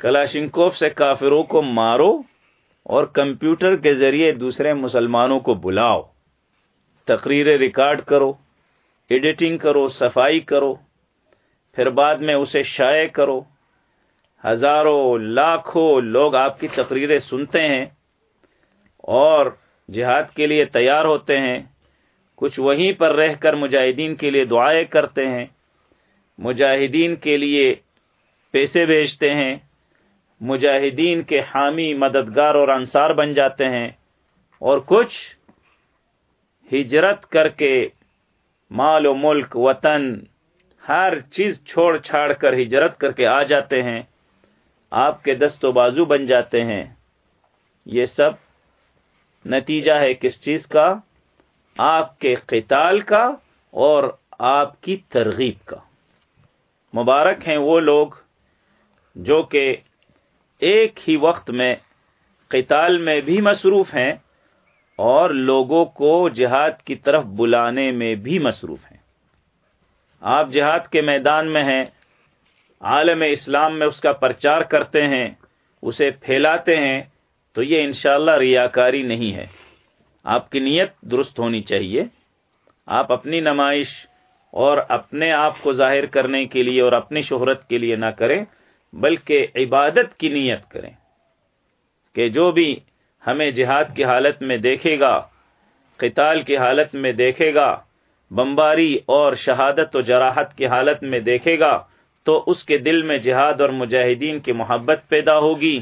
Kalashnikov سے کافروں کو مارو اور کمپیوٹر کے ذریعے دوسرے مسلمانوں کو بلاؤ۔ تقریریں ریکارڈ کرو، ایڈیٹنگ کرو، صفائی کرو، پھر بعد میں اسے شائع کرو۔ ہزاروں، لاکھوں لوگ آپ کی تقریریں سنتے ہیں اور جہاد کے لیے تیار ہوتے ہیں۔ کچھ وہیں پر رہ کر مجاہدین کے لیے دعائیں کرتے ہیں، مجاہدین کے لیے پیسے بھیجتے ہیں۔ مجاہدین کے حامی مددگار اور انصار بن جاتے ہیں اور کچھ ہجرت کر کے مال و ملک، وطن، ہر چیز چھوڑ چھاڑ کر ہجرت کر کے آ جاتے ہیں، آپ کے دست و بازو بن جاتے ہیں۔ یہ سب نتیجہ ہے کس چیز کا؟ آپ کے قتال کا اور آپ کی ترغیب کا۔ مبارک ہیں وہ لوگ جو کہ ایک ہی وقت میں قتال میں بھی مصروف ہیں اور لوگوں کو جہاد کی طرف بلانے میں بھی مصروف ہیں۔ آپ جہاد کے میدان میں ہیں، عالم اسلام میں اس کا پرچار کرتے ہیں، اسے پھیلاتے ہیں، تو یہ انشاءاللہ ریاکاری نہیں ہے۔ آپ کی نیت درست ہونی چاہیے۔ آپ اپنی نمائش اور اپنے آپ کو ظاہر کرنے کے لیے اور اپنی شہرت کے لیے نہ کریں۔ بلکہ عبادت کی نیت کریں کہ جو بھی ہمیں جہاد کی حالت میں دیکھے گا، قتال کی حالت میں دیکھے گا، بمباری اور شہادت و جراحت کی حالت میں دیکھے گا، تو اس کے دل میں جہاد اور مجاہدین کی محبت پیدا ہوگی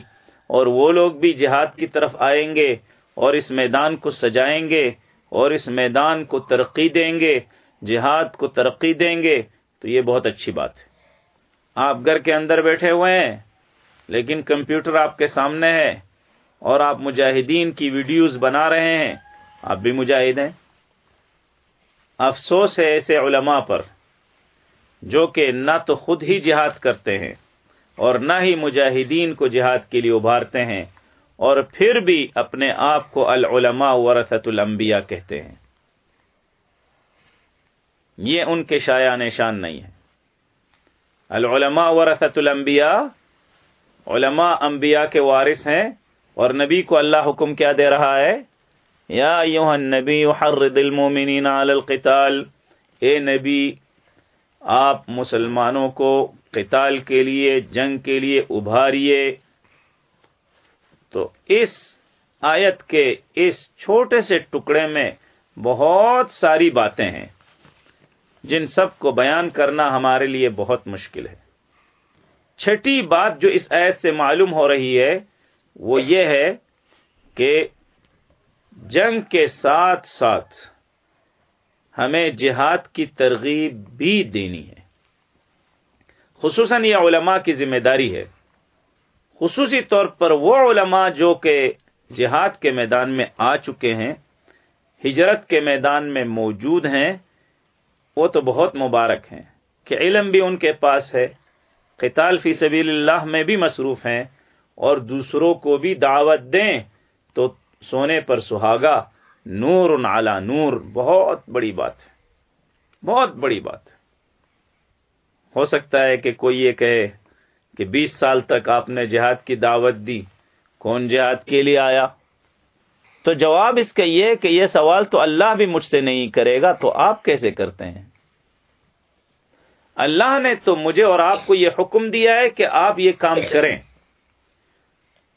اور وہ لوگ بھی جہاد کی طرف آئیں گے اور اس میدان کو سجائیں گے اور اس میدان کو ترقی دیں گے، جہاد کو ترقی دیں گے، تو یہ بہت اچھی بات ہے۔ آپ گھر کے اندر بیٹھے ہوئے ہیں، لیکن کمپیوٹر آپ کے سامنے ہے اور آپ مجاہدین کی ویڈیوز بنا رہے ہیں، آپ بھی مجاہد ہیں۔ افسوس ہے ایسے علماء پر، جو کہ نہ تو خود ہی جہاد کرتے ہیں اور نہ ہی مجاہدین کو جہاد کے لیے ابھارتے ہیں اور پھر بھی اپنے آپ کو العلماء ورثت الانبیاء کہتے ہیں۔ یہ ان کے شایع نشان نہیں ہے۔ العلماء ورثت الانبیاء، علماء انبیاء کے وارث ہیں اور نبی کو اللہ حکم کیا دے رہا ہے؟ یا ایوہ النبی حرد المومنین علی القتال، اے نبی، آپ مسلمانوں کو قتال کے لیے، جنگ کے لیے ابھاریے۔ تو اس آیت کے اس چھوٹے سے ٹکڑے میں بہت ساری باتیں ہیں۔ جن سب کو بیان کرنا ہمارے لیے بہت مشکل ہے۔ چھٹی بات جو اس آیت سے معلوم ہو رہی ہے، وہ یہ ہے کہ جنگ کے ساتھ ساتھ ہمیں جہاد کی ترغیب بھی دینی ہے۔ خصوصاً یہ علماء کی ذمہ داری ہے۔ خصوصی طور پر وہ علماء جو کہ جہاد کے میدان میں آ چکے ہیں، ہجرت کے میدان میں موجود ہیں وہ تو بہت مبارک ہیں کہ علم بھی ان کے پاس ہے، قتال فی سبیل اللہ میں بھی مصروف ہیں اور دوسروں کو بھی دعوت دیں تو سونے پر سہاگا، نور نالا نور، بہت بڑی بات ہے۔ بہت بڑی بات۔ ہے ہو سکتا ہے کہ کوئی یہ کہے کہ بیس سال تک آپ نے جہاد کی دعوت دی، کون جہاد کے لیے آیا؟ تو جواب اس کا یہ کہ یہ سوال تو اللہ بھی مجھ سے نہیں کرے گا، تو آپ کیسے کرتے ہیں؟ اللہ نے تو مجھے اور آپ کو یہ حکم دیا ہے کہ آپ یہ کام کریں۔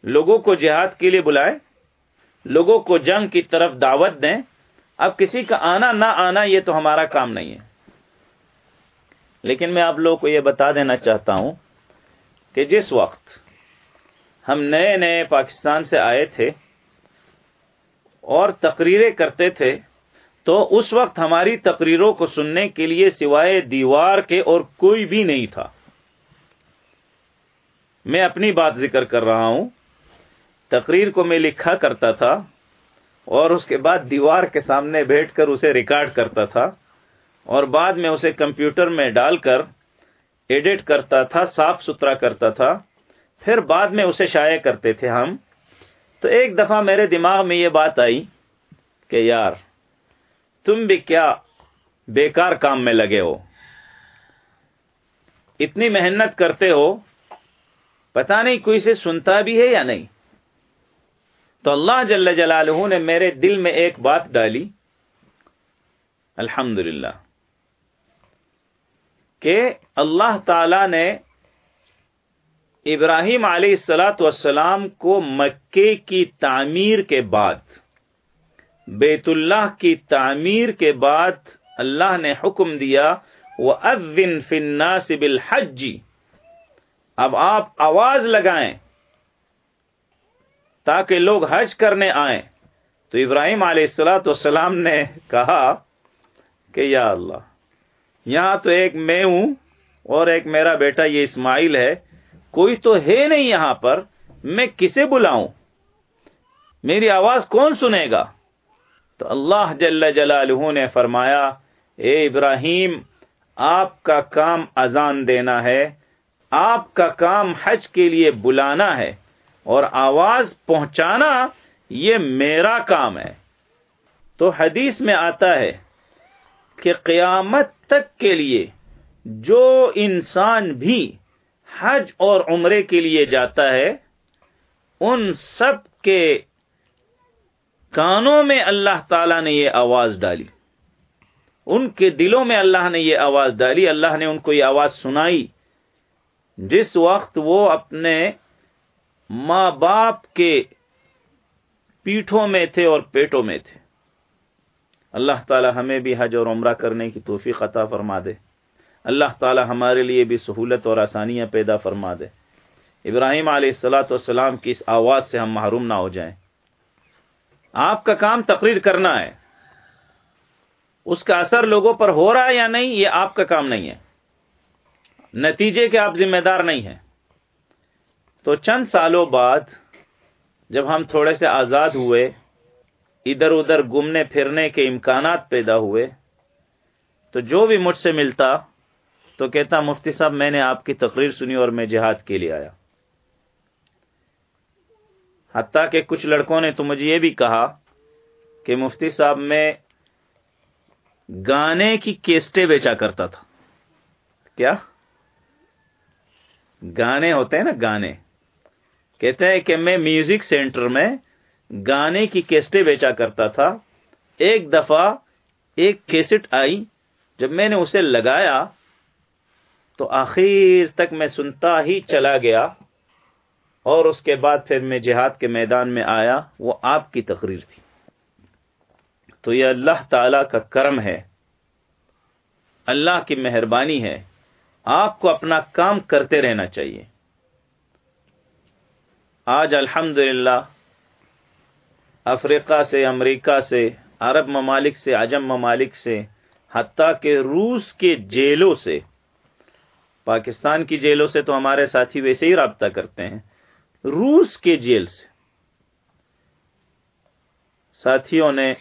لوگوں کو جہاد کے لیے بلائیں، لوگوں کو جنگ کی طرف دعوت دیں۔ اب کسی کا آنا نہ آنا یہ تو ہمارا کام نہیں ہے۔ لیکن میں آپ لوگوں کو یہ بتا دینا چاہتا ہوں کہ جس وقت ہم نئے نئے پاکستان سے آئے تھے اور تقریریں کرتے تھے، تو اس وقت ہماری تقریروں کو سننے کے لیے سوائے دیوار کے اور کوئی بھی نہیں تھا۔ میں اپنی بات ذکر کر رہا ہوں۔ تقریر کو میں لکھا کرتا تھا اور اس کے بعد دیوار کے سامنے بیٹھ کر اسے ریکارڈ کرتا تھا اور بعد میں اسے کمپیوٹر میں ڈال کر ایڈٹ کرتا تھا، صاف ستھرا کرتا تھا۔ پھر بعد میں اسے شائع کرتے تھے ہم۔ تو ایک دفعہ میرے دماغ میں یہ بات آئی کہ یار، تم بھی کیا بیکار کام میں لگے ہو؟ اتنی محنت کرتے ہو پتا نہیں کوئی سے سنتا بھی ہے یا نہیں؟ تو اللہ جل جلالہ نے میرے دل میں ایک بات ڈالی الحمد کہ اللہ تعالی نے ابراہیم علیہ السلاۃ والسلام کو مکے کی تعمیر کے بعد، بیت اللہ کی تعمیر کے بعد اللہ نے حکم دیا وہ ادن فنا سبل اب آپ آواز لگائیں تاکہ لوگ حج کرنے آئیں۔ تو ابراہیم علیہ السلاۃ والسلام نے کہا کہ یا اللہ، یہاں تو ایک میں ہوں اور ایک میرا بیٹا یہ اسماعیل ہے۔ کوئی تو ہے نہیں یہاں پر، میں کسے بلاؤں؟ میری آواز کون سنے گا؟ تو اللہ جل جلالہ نے فرمایا، اے ابراہیم، آپ کا کام اذان دینا ہے، آپ کا کام حج کے لیے بلانا ہے، اور آواز پہنچانا یہ میرا کام ہے۔ تو حدیث میں آتا ہے کہ قیامت تک کے لیے جو انسان بھی حج اور عمرے کے لیے جاتا ہے، ان سب کے کانوں میں اللہ تعالی نے یہ آواز ڈالی۔ ان کے دلوں میں اللہ نے یہ آواز ڈالی۔ اللہ نے ان کو یہ آواز سنائی۔ جس وقت وہ اپنے ماں باپ کے پیٹھوں میں تھے اور پیٹوں میں تھے۔ اللہ تعالی ہمیں بھی حج اور عمرہ کرنے کی توفیق عطا فرما دے۔ اللہ تعالی ہمارے لیے بھی سہولت اور آسانیاں پیدا فرما دے۔ ابراہیم علیہ السلاۃ والسلام کی اس آواز سے ہم محروم نہ ہو جائیں۔ آپ کا کام تقریر کرنا ہے۔ اس کا اثر لوگوں پر ہو رہا ہے یا نہیں، یہ آپ کا کام نہیں ہے۔ نتیجے کے آپ ذمہ دار نہیں ہیں۔ تو چند سالوں بعد جب ہم تھوڑے سے آزاد ہوئے، ادھر ادھر گمنے پھرنے کے امکانات پیدا ہوئے، تو جو بھی مجھ سے ملتا تو کہتا، مفتی صاحب، میں نے آپ کی تقریر سنی اور میں جہاد کے لیے آیا۔ حتیٰ کہ کچھ لڑکوں نے تو مجھے یہ بھی کہا کہ مفتی صاحب، میں گانے کی کیسٹیں بیچا کرتا تھا۔ کیا؟ گانے ہوتے ہیں نا، گانے۔ کہتے ہیں کہ میں میوزک سینٹر میں گانے کی کیسٹیں بیچا کرتا تھا۔ ایک دفعہ ایک کیسٹ آئی، جب میں نے اسے لگایا تو آخر تک میں سنتا ہی چلا گیا اور اس کے بعد پھر میں جہاد کے میدان میں آیا، وہ آپ کی تقریر تھی۔ تو یہ اللہ تعالی کا کرم ہے، اللہ کی مہربانی ہے، آپ کو اپنا کام کرتے رہنا چاہیے۔ آج الحمد افریقہ سے، امریکہ سے، عرب ممالک سے، عجم ممالک سے، حتیٰ کہ روس کے جیلوں سے پاکستان کی جیلوں سے تو ہمارے ساتھی ویسے ہی رابطہ کرتے ہیں۔ روس کے جیل سے۔ ساتھیوں نے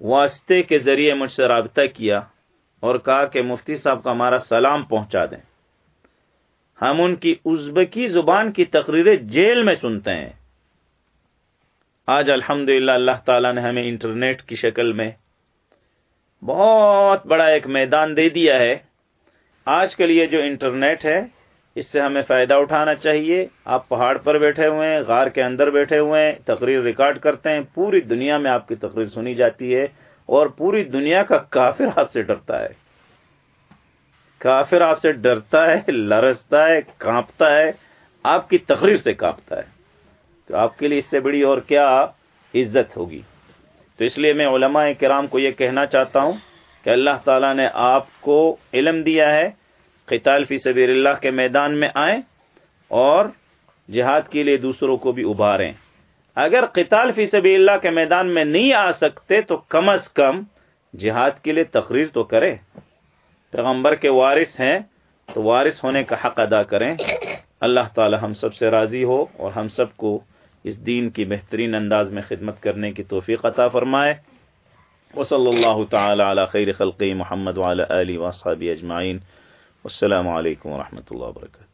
واسطے کے ذریعے مجھ سے رابطہ کیا اور کہا کہ مفتی صاحب کا ہمارا سلام پہنچا دیں۔ ہم ان کی ازبکی زبان کی تقریریں جیل میں سنتے ہیں۔ آج الحمد اللہ تعالی نے ہمیں انٹرنیٹ کی شکل میں بہت بڑا ایک میدان دے دیا ہے۔ آج کے لیے جو انٹرنیٹ ہے، اس سے ہمیں فائدہ اٹھانا چاہیے۔ آپ پہاڑ پر بیٹھے ہوئے ہیں، غار کے اندر بیٹھے ہوئے ہیں، تقریر ریکارڈ کرتے ہیں، پوری دنیا میں آپ کی تقریر سنی جاتی ہے اور پوری دنیا کا کافر آپ سے ڈرتا ہے۔ کافر آپ سے ڈرتا ہے لرستا ہے، کانپتا ہے، آپ کی تقریر سے کانپتا ہے۔ تو آپ کے لیے اس سے بڑی اور کیا عزت ہوگی؟ تو اس لیے میں علماء کرام کو یہ کہنا چاہتا ہوں کہ اللہ تعالیٰ نے آپ کو علم دیا ہے، قتال فی سبیر اللہ کے میدان میں آئیں اور جہاد کے لیے دوسروں کو بھی ابھاریں۔ اگر قتال فی سبیر اللہ کے میدان میں نہیں آ سکتے تو کم از کم جہاد کے لیے تقریر تو کریں۔ پیغمبر کے وارث ہیں تو وارث ہونے کا حق ادا کریں۔ اللہ تعالی ہم سب سے راضی ہو اور ہم سب کو اس دین کی بہترین انداز میں خدمت کرنے کی توفیق عطا فرمائے۔ وصلی اللہ تعالی علی خیر خلقی محمد وعلی آلہ واصحابہ اجمعین السلام علیکم ورحمۃ اللہ وبرکاتہ